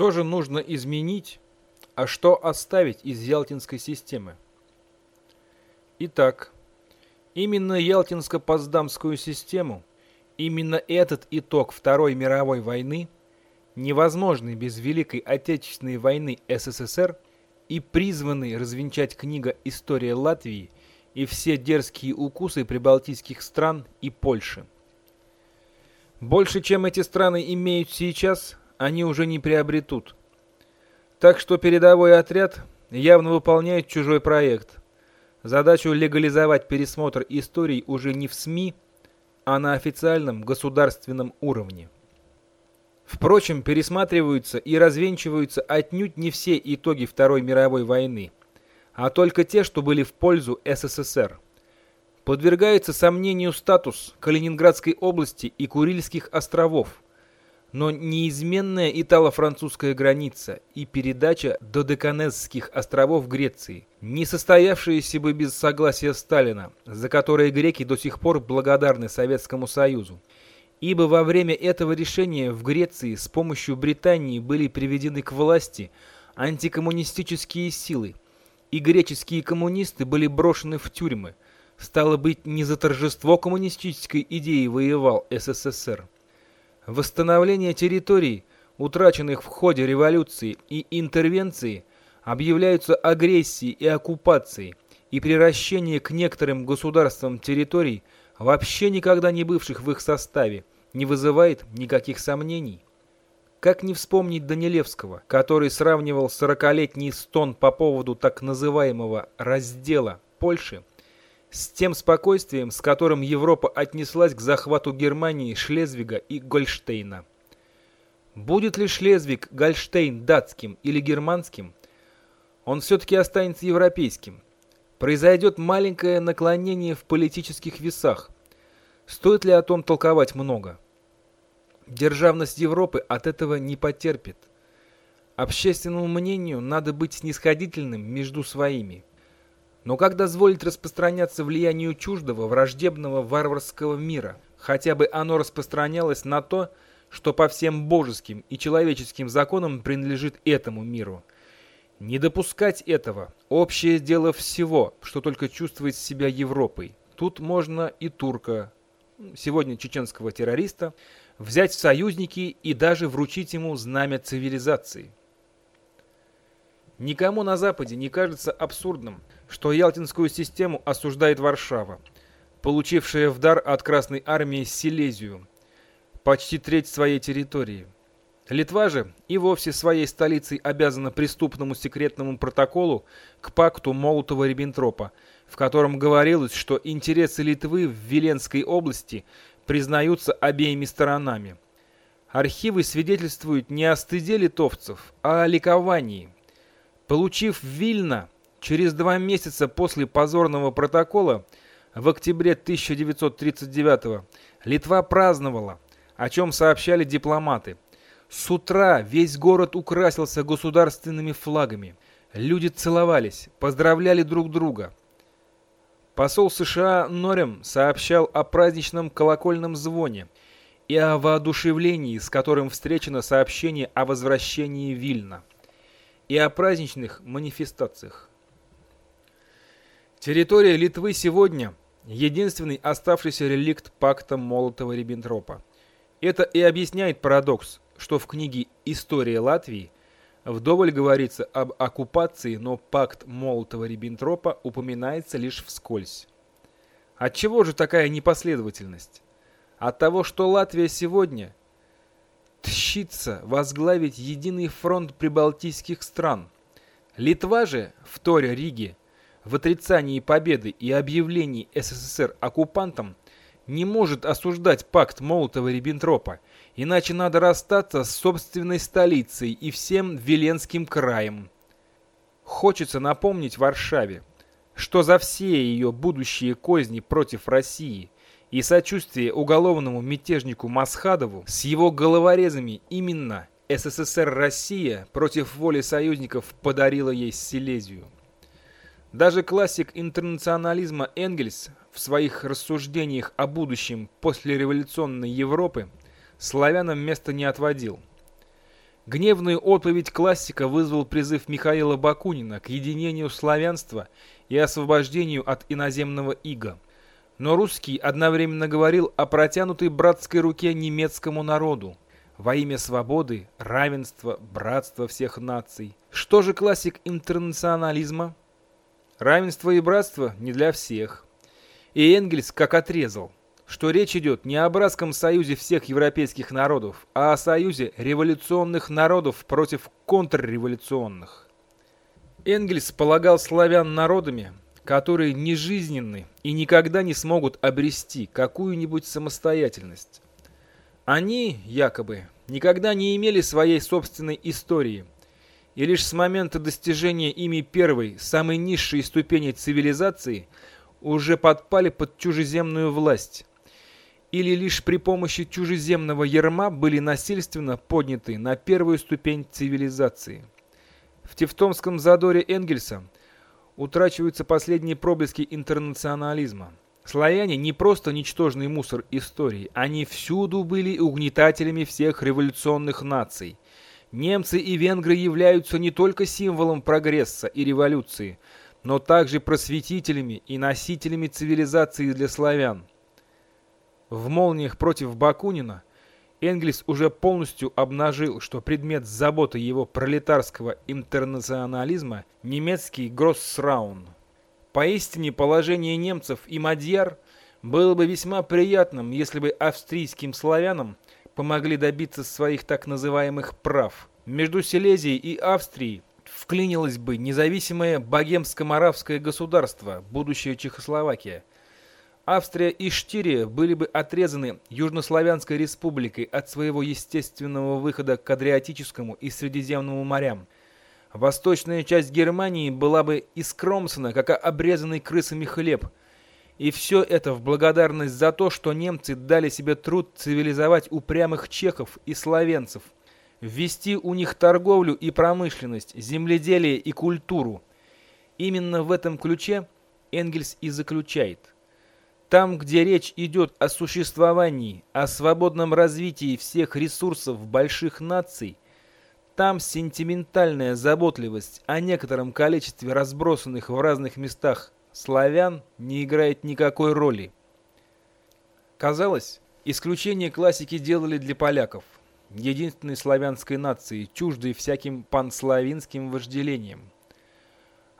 Что же нужно изменить, а что оставить из Ялтинской системы? Итак, именно Ялтинско-Потсдамскую систему, именно этот итог Второй мировой войны, невозможный без Великой Отечественной войны СССР и призванный развенчать книга «История Латвии» и все дерзкие укусы прибалтийских стран и Польши. Больше, чем эти страны имеют сейчас, они уже не приобретут. Так что передовой отряд явно выполняет чужой проект. Задачу легализовать пересмотр историй уже не в СМИ, а на официальном государственном уровне. Впрочем, пересматриваются и развенчиваются отнюдь не все итоги Второй мировой войны, а только те, что были в пользу СССР. Подвергается сомнению статус Калининградской области и Курильских островов – но неизменная итало-французская граница и передача Додеканесских островов Греции, не состоявшиеся бы без согласия Сталина, за которые греки до сих пор благодарны Советскому Союзу. Ибо во время этого решения в Греции с помощью Британии были приведены к власти антикоммунистические силы, и греческие коммунисты были брошены в тюрьмы. Стало быть, не за торжество коммунистической идеи воевал СССР. Восстановление территорий, утраченных в ходе революции и интервенции, объявляются агрессией и оккупацией, и приращение к некоторым государствам территорий, вообще никогда не бывших в их составе, не вызывает никаких сомнений. Как не вспомнить Данилевского, который сравнивал сорокалетний стон по поводу так называемого «раздела» Польши с тем спокойствием, с которым Европа отнеслась к захвату Германии, Шлезвига и Гольштейна. Будет ли Шлезвиг, Гольштейн датским или германским, он все-таки останется европейским. Произойдет маленькое наклонение в политических весах. Стоит ли о том толковать много? Державность Европы от этого не потерпит. Общественному мнению надо быть снисходительным между своими. Но как дозволить распространяться влиянию чуждого, враждебного, варварского мира? Хотя бы оно распространялось на то, что по всем божеским и человеческим законам принадлежит этому миру. Не допускать этого – общее дело всего, что только чувствует себя Европой. Тут можно и турка, сегодня чеченского террориста, взять в союзники и даже вручить ему знамя цивилизации. Никому на Западе не кажется абсурдным – что Ялтинскую систему осуждает Варшава, получившая в дар от Красной Армии Силезию, почти треть своей территории. Литва же и вовсе своей столицей обязана преступному секретному протоколу к пакту Молотова-Риббентропа, в котором говорилось, что интересы Литвы в Виленской области признаются обеими сторонами. Архивы свидетельствуют не о стыде литовцев, а о ликовании. Получив Вильно, Через два месяца после позорного протокола, в октябре 1939 Литва праздновала, о чем сообщали дипломаты. С утра весь город украсился государственными флагами. Люди целовались, поздравляли друг друга. Посол США Норем сообщал о праздничном колокольном звоне и о воодушевлении, с которым встречено сообщение о возвращении Вильна, и о праздничных манифестациях. Территория Литвы сегодня – единственный оставшийся реликт пакта Молотова-Риббентропа. Это и объясняет парадокс, что в книге «История Латвии» вдоволь говорится об оккупации, но пакт Молотова-Риббентропа упоминается лишь вскользь. Отчего же такая непоследовательность? От того, что Латвия сегодня тщится возглавить единый фронт прибалтийских стран. Литва же, вторя Риге, в отрицании победы и объявлении СССР оккупантом не может осуждать пакт Молотова-Риббентропа, иначе надо расстаться с собственной столицей и всем Веленским краем. Хочется напомнить Варшаве, что за все ее будущие козни против России и сочувствие уголовному мятежнику Масхадову с его головорезами именно СССР-Россия против воли союзников подарила ей Силезию. Даже классик интернационализма Энгельс в своих рассуждениях о будущем послереволюционной Европы славянам места не отводил. Гневную отповедь классика вызвал призыв Михаила Бакунина к единению славянства и освобождению от иноземного ига. Но русский одновременно говорил о протянутой братской руке немецкому народу во имя свободы, равенства, братства всех наций. Что же классик интернационализма? Равенство и братство не для всех. И Энгельс как отрезал, что речь идет не о братском союзе всех европейских народов, а о союзе революционных народов против контрреволюционных. Энгельс полагал славян народами, которые нежизненны и никогда не смогут обрести какую-нибудь самостоятельность. Они, якобы, никогда не имели своей собственной истории, и лишь с момента достижения ими первой, самой низшей ступени цивилизации уже подпали под чужеземную власть, или лишь при помощи чужеземного ярма были насильственно подняты на первую ступень цивилизации. В Тевтонском задоре Энгельса – утрачиваются последние проблески интернационализма. Славяне не просто ничтожный мусор истории, они всюду были угнетателями всех революционных наций. Немцы и венгры являются не только символом прогресса и революции, но также просветителями и носителями цивилизации для славян. В «Молниях против Бакунина» Энгельс уже полностью обнажил, что предмет заботы его пролетарского интернационализма – немецкий Гроссраун. Поистине положение немцев и мадьяр было бы весьма приятным, если бы австрийским славянам помогли добиться своих так называемых прав. Между Силезией и Австрией вклинилось бы независимое богемско-моравское государство, будущая Чехословакия – Австрия и Штирия были бы отрезаны Южнославянской республикой от своего естественного выхода к Адриатическому и Средиземному морям. Восточная часть Германии была бы искромсана, как обрезанный крысами хлеб. И все это в благодарность за то, что немцы дали себе труд цивилизовать упрямых чехов и словенцев, ввести у них торговлю и промышленность, земледелие и культуру. Именно в этом ключе Энгельс и заключает – там, где речь идет о существовании, о свободном развитии всех ресурсов больших наций, там сентиментальная заботливость о некотором количестве разбросанных в разных местах славян не играет никакой роли. Казалось, исключение классики делали для поляков, единственной славянской нации, чуждой всяким панславянским вожделением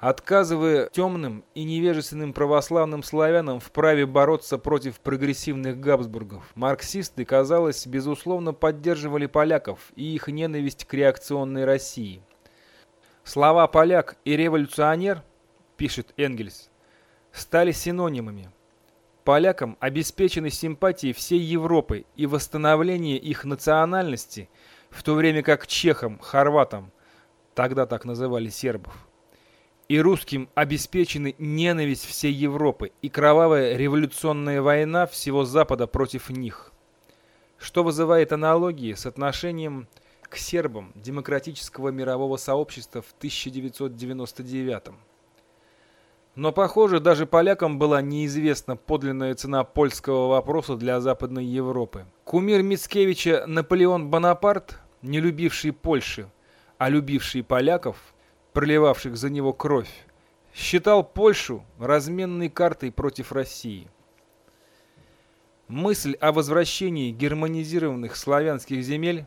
отказывая темным и невежественным православным славянам в праве бороться против прогрессивных Габсбургов. Марксисты, казалось, безусловно поддерживали поляков и их ненависть к реакционной России. Слова «поляк» и «революционер», пишет Энгельс, стали синонимами. Полякам обеспечены симпатии всей Европы и восстановление их национальности, в то время как чехам, хорватам, тогда так называли сербов, и русским обеспечены ненависть всей Европы и кровавая революционная война всего Запада против них. Что вызывает аналогии с отношением к сербам демократического мирового сообщества в 1999 Но, похоже, даже полякам была неизвестна подлинная цена польского вопроса для Западной Европы. Кумир Мицкевича Наполеон Бонапарт, не любивший Польши, а любивший поляков – проливавших за него кровь, считал Польшу разменной картой против России. Мысль о возвращении германизированных славянских земель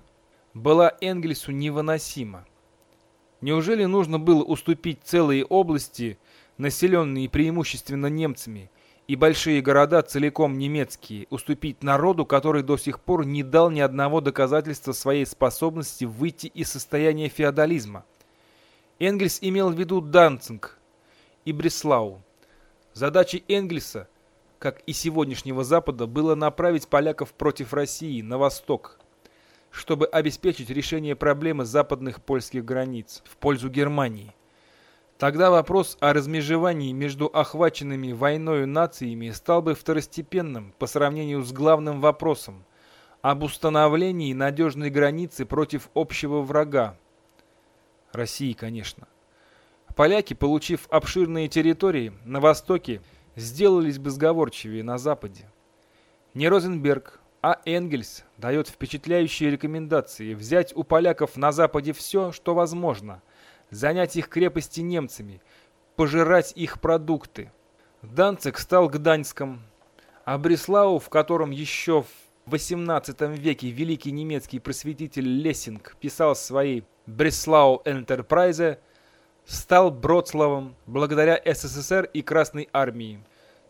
была Энгельсу невыносима. Неужели нужно было уступить целые области, населенные преимущественно немцами, и большие города целиком немецкие, уступить народу, который до сих пор не дал ни одного доказательства своей способности выйти из состояния феодализма? Энгельс имел в виду Данцинг и Бреслау. Задачей Энгельса, как и сегодняшнего Запада, было направить поляков против России, на восток, чтобы обеспечить решение проблемы западных польских границ в пользу Германии. Тогда вопрос о размежевании между охваченными войною нациями стал бы второстепенным по сравнению с главным вопросом об установлении надежной границы против общего врага, России, конечно. Поляки, получив обширные территории на востоке, сделались бы сговорчивее на западе. Ни Розенберг, А Энгельс дает впечатляющие рекомендации взять у поляков на Западе все, что возможно, занять их крепости немцами, пожирать их продукты. Данцик стал Гданьском, а Бреслау, в котором еще в XVIII веке великий немецкий просветитель Лессинг писал свои «Бреслау Энтерпрайзе», стал Бродславом благодаря СССР и Красной Армии.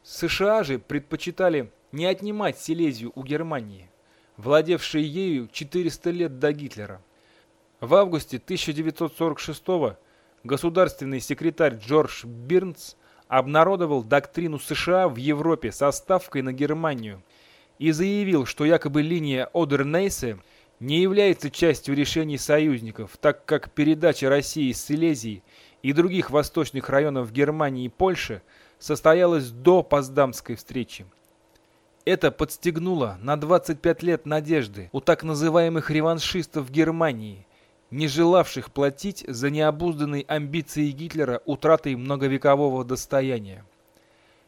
США же предпочитали не отнимать Силезию у Германии, владевшей ею 400 лет до Гитлера. В августе 1946 государственный секретарь Джордж Бирнс обнародовал доктрину США в Европе со ставкой на Германию и заявил, что якобы линия Одернейсе не является частью решений союзников, так как передача России с Силезии и других восточных районов Германии и Польши состоялась до Поздамской встречи. Это подстегнуло на 25 лет надежды у так называемых реваншистов Германии, не желавших платить за необузданные амбиции Гитлера утратой многовекового достояния.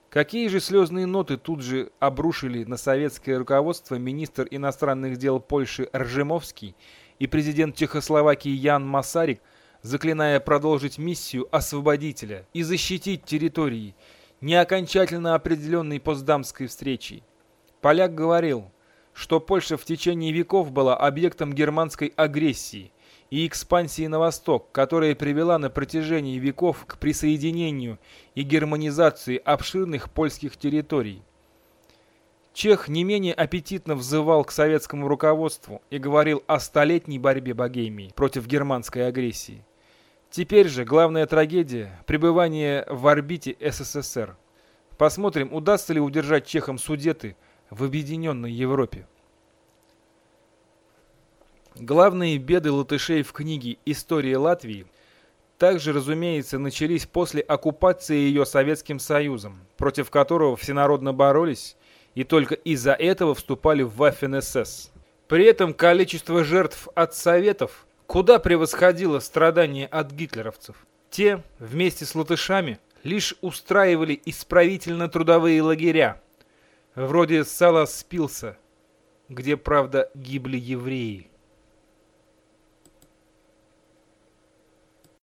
Какие же слезные ноты тут же обрушили на советское руководство министр иностранных дел Польши Ржемовский и президент Чехословакии Ян Масарик, заклиная продолжить миссию освободителя и защитить территории, не окончательно определенной Поздамской встречей. Поляк говорил, что Польша в течение веков была объектом германской агрессии и экспансии на восток, которая привела на протяжении веков к присоединению и германизации обширных польских территорий. Чех не менее аппетитно взывал к советскому руководству и говорил о столетней борьбе Богемии против германской агрессии. Теперь же главная трагедия – пребывание в орбите СССР. Посмотрим, удастся ли удержать чехам Судеты – в объединенной Европе. Главные беды латышей в книге «История Латвии» также, разумеется, начались после оккупации ее Советским Союзом, против которого всенародно боролись и только из-за этого вступали в Waffen-СС. При этом количество жертв от Советов куда превосходило страдания от гитлеровцев. Те, вместе с латышами, лишь устраивали исправительно-трудовые лагеря, вроде Сала Спилса, где, правда, гибли евреи.